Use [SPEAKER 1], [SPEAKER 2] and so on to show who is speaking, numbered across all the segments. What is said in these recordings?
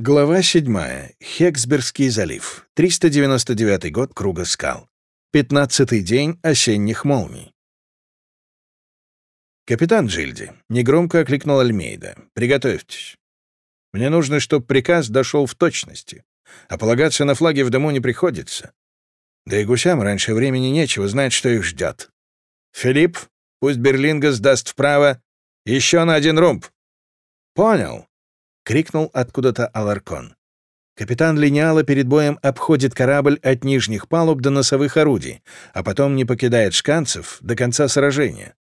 [SPEAKER 1] Глава 7. Хексбергский залив. 399 год Круга скал. 15-й день осенних молний. «Капитан Джильди», — негромко окликнул Альмейда, — «приготовьтесь. Мне нужно, чтобы приказ дошел в точности, а полагаться на флаги в дому не приходится. Да и гусям раньше времени нечего знать, что их ждет. Филипп, пусть Берлинга сдаст вправо. Еще на один румб». «Понял», — крикнул откуда-то Аларкон. Капитан Линяло перед боем обходит корабль от нижних палуб до носовых орудий, а потом не покидает шканцев до конца сражения.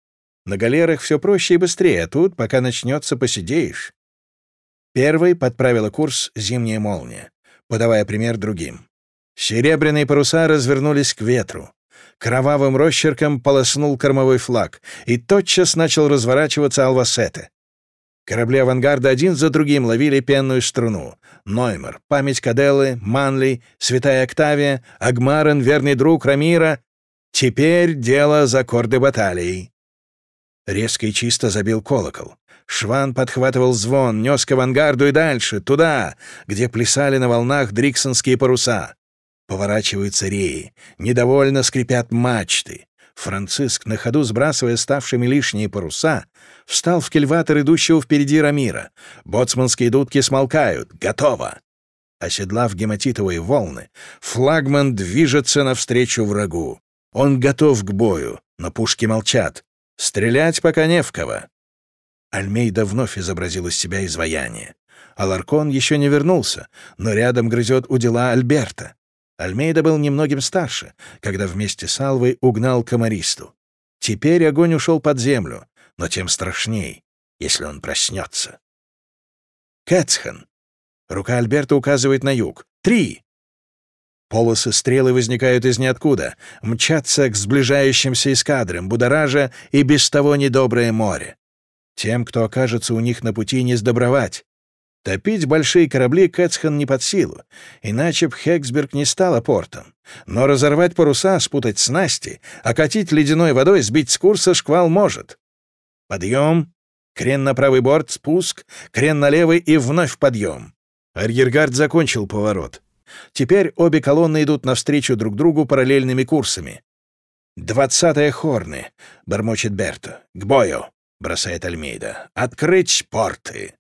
[SPEAKER 1] На галерах все проще и быстрее, а тут, пока начнется, посидеешь. Первой подправила курс «Зимняя молния», подавая пример другим. Серебряные паруса развернулись к ветру. Кровавым росчерком полоснул кормовой флаг, и тотчас начал разворачиваться Алвасете. Корабли авангарда один за другим ловили пенную струну. Ноймер, память Каделлы, Манли, Святая Октавия, Агмарен, верный друг Рамира. Теперь дело за корды баталий. Резко и чисто забил колокол. Шван подхватывал звон, нес к авангарду и дальше, туда, где плясали на волнах дриксонские паруса. Поворачиваются реи, недовольно скрипят мачты. Франциск, на ходу сбрасывая ставшими лишние паруса, встал в кельватор идущего впереди Рамира. Боцманские дудки смолкают. Готово! Оседлав гематитовые волны, флагман движется навстречу врагу. Он готов к бою, но пушки молчат. Стрелять пока не в кого. Альмейда вновь изобразил из себя изваяние. Аларкон еще не вернулся, но рядом грызет у дела Альберта. Альмейда был немногим старше, когда вместе с Алвой угнал комаристу. Теперь огонь ушел под землю, но тем страшней, если он проснется. Кэтсхан. Рука Альберта указывает на юг. Три. Полосы стрелы возникают из ниоткуда, мчатся к сближающимся эскадрам, будоража и без того недоброе море. Тем, кто окажется у них на пути, не сдобровать. Топить большие корабли Кэтсхан не под силу, иначе б Хексберг не стала портом. Но разорвать паруса, спутать снасти, окатить ледяной водой, сбить с курса шквал может. Подъем, крен на правый борт, спуск, крен на левый и вновь подъем. Арьергард закончил поворот. Теперь обе колонны идут навстречу друг другу параллельными курсами. «Двадцатая хорны», — бормочет Берто. «К бою», — бросает Альмейда. «Открыть порты».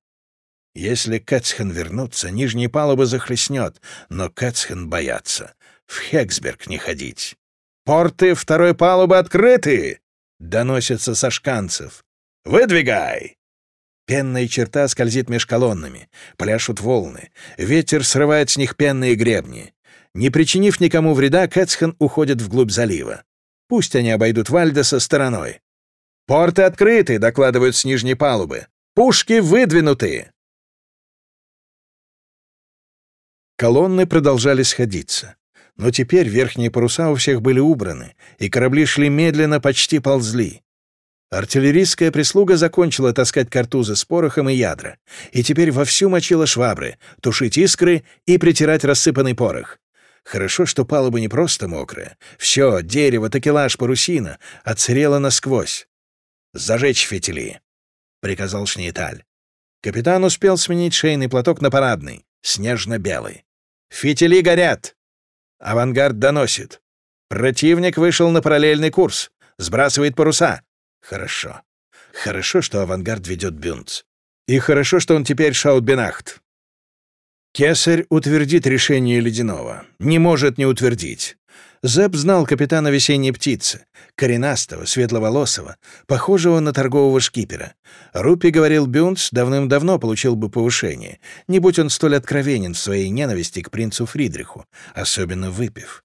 [SPEAKER 1] Если Кэтсхен вернутся, нижние палубы захлестнет, но Кэтсхен боятся. В Хексберг не ходить. «Порты второй палубы открыты!» — доносится со шканцев. «Выдвигай!» Пенная черта скользит меж колоннами, пляшут волны, ветер срывает с них пенные гребни. Не причинив никому вреда, Кэтсхен уходит вглубь залива. Пусть они обойдут Вальдеса стороной. «Порты открыты!» — докладывают с нижней палубы. «Пушки выдвинуты!» Колонны продолжали сходиться. Но теперь верхние паруса у всех были убраны, и корабли шли медленно, почти ползли. Артиллерийская прислуга закончила таскать картузы с порохом и ядра, и теперь вовсю мочила швабры, тушить искры и притирать рассыпанный порох. Хорошо, что палуба не просто мокрая. Все, дерево, такелаж, парусина отсырело насквозь. «Зажечь фитили», — приказал Шнейталь. Капитан успел сменить шейный платок на парадный, снежно-белый. Фитили горят. Авангард доносит. Противник вышел на параллельный курс. Сбрасывает паруса. Хорошо. Хорошо, что авангард ведет Бюнц. И хорошо, что он теперь Шаутбенахт. Кесарь утвердит решение Ледяного. Не может не утвердить. Зэп знал капитана весенней птицы, коренастого, светловолосого, похожего на торгового шкипера. Рупи говорил, Бюнц давным-давно получил бы повышение, не будь он столь откровенен в своей ненависти к принцу Фридриху, особенно выпив.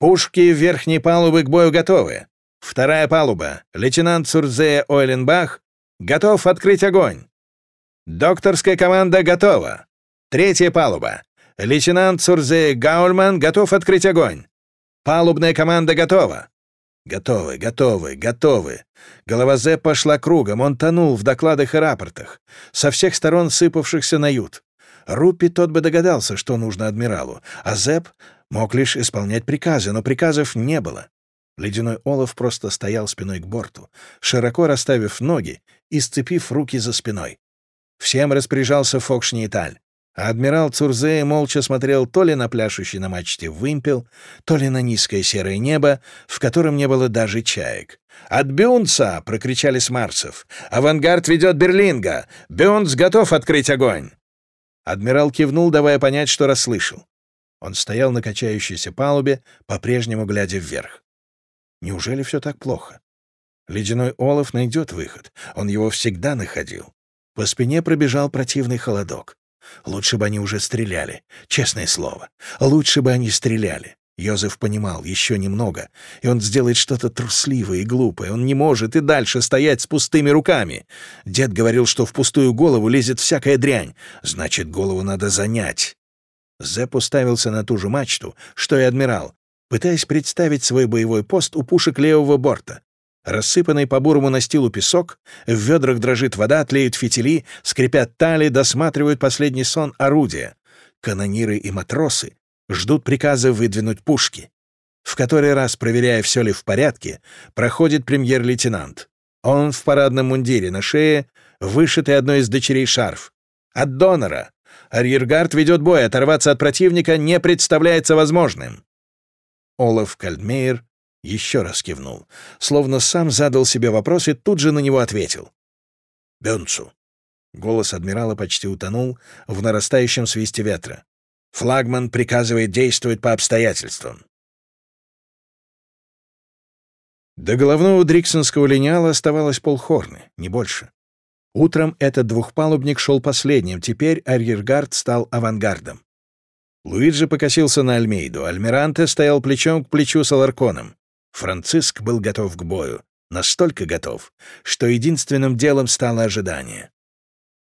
[SPEAKER 1] «Пушки верхней палубы к бою готовы. Вторая палуба. Лейтенант Цурзе Ойленбах готов открыть огонь. Докторская команда готова. Третья палуба. Лейтенант Цурзе Гаульман готов открыть огонь. Палубная команда готова!» Готовы, готовы, готовы. Голова Зе пошла кругом, он тонул в докладах и рапортах, со всех сторон сыпавшихся на ют. Рупи тот бы догадался, что нужно адмиралу, а Зеп мог лишь исполнять приказы, но приказов не было. Ледяной олов просто стоял спиной к борту, широко расставив ноги и сцепив руки за спиной. Всем распоряжался Фокшниеталь. А адмирал Цурзе молча смотрел то ли на пляшущий на мачте вымпел, то ли на низкое серое небо, в котором не было даже чаек. «От Бюнца!» — прокричали с Марсов. «Авангард ведет Берлинга! Бюнц готов открыть огонь!» Адмирал кивнул, давая понять, что расслышал. Он стоял на качающейся палубе, по-прежнему глядя вверх. Неужели все так плохо? Ледяной олов найдет выход. Он его всегда находил. По спине пробежал противный холодок. Лучше бы они уже стреляли, честное слово. Лучше бы они стреляли. Йозеф понимал, еще немного, и он сделает что-то трусливое и глупое. Он не может и дальше стоять с пустыми руками. Дед говорил, что в пустую голову лезет всякая дрянь. Значит, голову надо занять. Зэп уставился на ту же мачту, что и адмирал, пытаясь представить свой боевой пост у пушек левого борта. Рассыпанный по бурому настилу песок, в ведрах дрожит вода, тлеют фитили, скрипят тали, досматривают последний сон орудия. Канониры и матросы ждут приказа выдвинуть пушки. В который раз, проверяя, все ли в порядке, проходит премьер-лейтенант. Он в парадном мундире, на шее вышитый одной из дочерей шарф. От донора. Арьергард ведет бой, оторваться от противника не представляется возможным. Олаф Кальдмейер еще раз кивнул, словно сам задал себе вопрос и тут же на него ответил. «Бюнцу». Голос адмирала почти утонул в нарастающем свисте ветра. «Флагман приказывает действовать по обстоятельствам». До головного дриксонского линяла оставалось полхорны, не больше. Утром этот двухпалубник шел последним, теперь арьергард стал авангардом. Луиджи покосился на Альмейду, Альмиранте стоял плечом к плечу с Аларконом. Франциск был готов к бою, настолько готов, что единственным делом стало ожидание.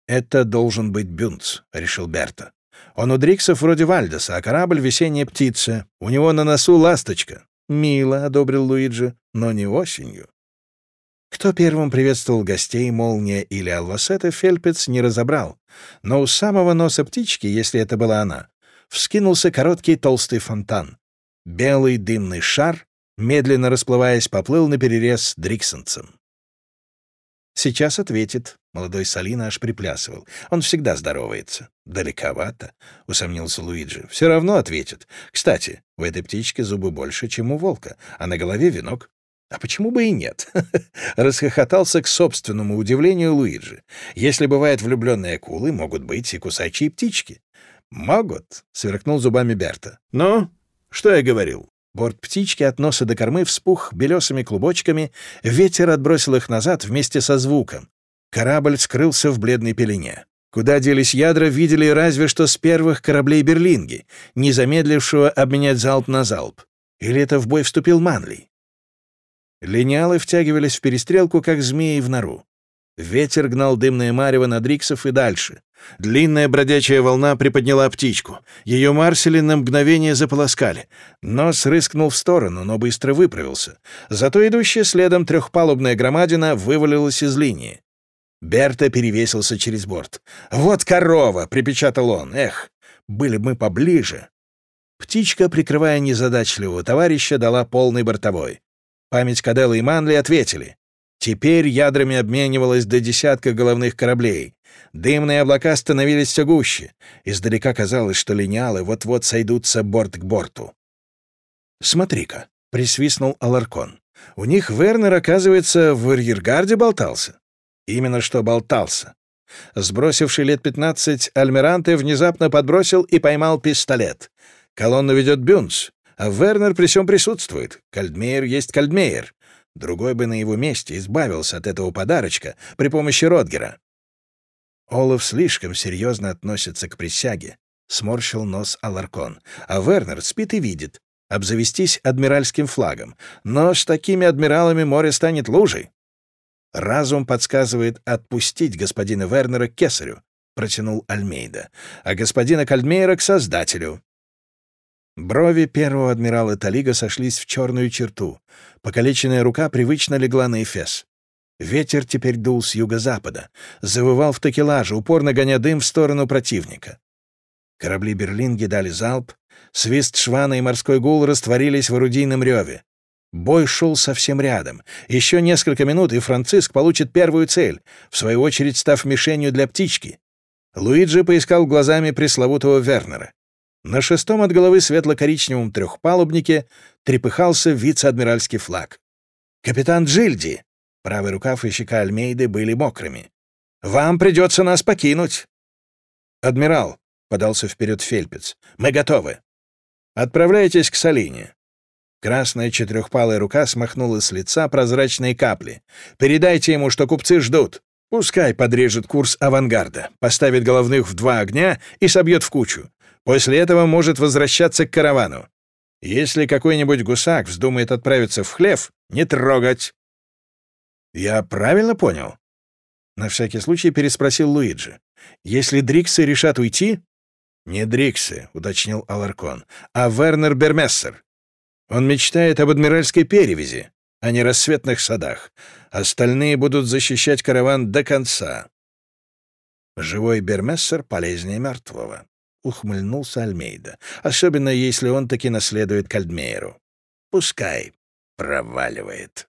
[SPEAKER 1] «Это должен быть Бюнц», — решил Берта. «Он у Дриксов вроде Вальдеса, а корабль — весенняя птица. У него на носу ласточка». «Мило», — одобрил Луиджи, — «но не осенью». Кто первым приветствовал гостей, Молния или Алвасета, Фельпец не разобрал, но у самого носа птички, если это была она, вскинулся короткий толстый фонтан. Белый дымный шар медленно расплываясь, поплыл на перерез Дриксонцем. «Сейчас ответит». Молодой Салина аж приплясывал. «Он всегда здоровается». «Далековато», — усомнился Луиджи. «Все равно ответит. Кстати, у этой птички зубы больше, чем у волка, а на голове венок. А почему бы и нет?» Расхохотался к собственному удивлению Луиджи. «Если бывают влюбленные акулы, могут быть и кусачие птички». «Могут», — сверкнул зубами Берта. «Ну, что я говорил?» Борт птички от носа до кормы вспух белесыми клубочками, ветер отбросил их назад вместе со звуком. Корабль скрылся в бледной пелене. Куда делись ядра, видели разве что с первых кораблей Берлинги, не замедлившего обменять залп на залп. Или это в бой вступил Манли? Линялы втягивались в перестрелку, как змеи в нору. Ветер гнал дымное марево над Риксов и дальше. Длинная бродячая волна приподняла птичку. Ее марсели на мгновение заполоскали. Нос рыскнул в сторону, но быстро выправился. Зато идущая следом трехпалубная громадина вывалилась из линии. Берта перевесился через борт. «Вот корова!» — припечатал он. «Эх, были бы мы поближе!» Птичка, прикрывая незадачливого товарища, дала полный бортовой. Память Каделла и Манли ответили. Теперь ядрами обменивалось до десятка головных кораблей. Дымные облака становились все гуще. Издалека казалось, что линялы вот-вот сойдутся борт к борту. «Смотри-ка», — присвистнул Аларкон. «У них Вернер, оказывается, в арьергарде болтался». «Именно что болтался». Сбросивший лет пятнадцать, Альмиранте внезапно подбросил и поймал пистолет. Колонну ведет Бюнс, а Вернер при всем присутствует. Кальдмейер есть Кальдмейер. Другой бы на его месте избавился от этого подарочка при помощи Ротгера. Олаф слишком серьезно относится к присяге, — сморщил нос Аларкон. А Вернер спит и видит. Обзавестись адмиральским флагом. Но с такими адмиралами море станет лужей. Разум подсказывает отпустить господина Вернера к кесарю, — протянул Альмейда, — а господина Кальдмейера к создателю. Брови первого адмирала Талига сошлись в черную черту. Покалеченная рука привычно легла на эфес. Ветер теперь дул с юго-запада, завывал в такелаже, упорно гоня дым в сторону противника. Корабли Берлинги дали залп, свист швана и морской гул растворились в орудийном реве. Бой шел совсем рядом. Еще несколько минут, и Франциск получит первую цель, в свою очередь став мишенью для птички. Луиджи поискал глазами пресловутого Вернера. На шестом от головы светло-коричневом трехпалубнике трепыхался вице-адмиральский флаг. «Капитан Джильди!» Правый рукав и щека Альмейды были мокрыми. «Вам придется нас покинуть!» «Адмирал!» — подался вперед Фельпец. «Мы готовы!» «Отправляйтесь к Салине. Красная четырехпалая рука смахнула с лица прозрачные капли. «Передайте ему, что купцы ждут. Пускай подрежет курс авангарда, поставит головных в два огня и собьет в кучу. После этого может возвращаться к каравану. Если какой-нибудь гусак вздумает отправиться в хлев, не трогать». «Я правильно понял?» На всякий случай переспросил Луиджи. «Если Дриксы решат уйти...» «Не Дриксы», — уточнил Аларкон, — «а Вернер Бермессер. Он мечтает об адмиральской перевязи, а не рассветных садах. Остальные будут защищать караван до конца. Живой Бермессер полезнее мертвого, — ухмыльнулся Альмейда, особенно если он таки наследует Кальдмейеру. Пускай проваливает.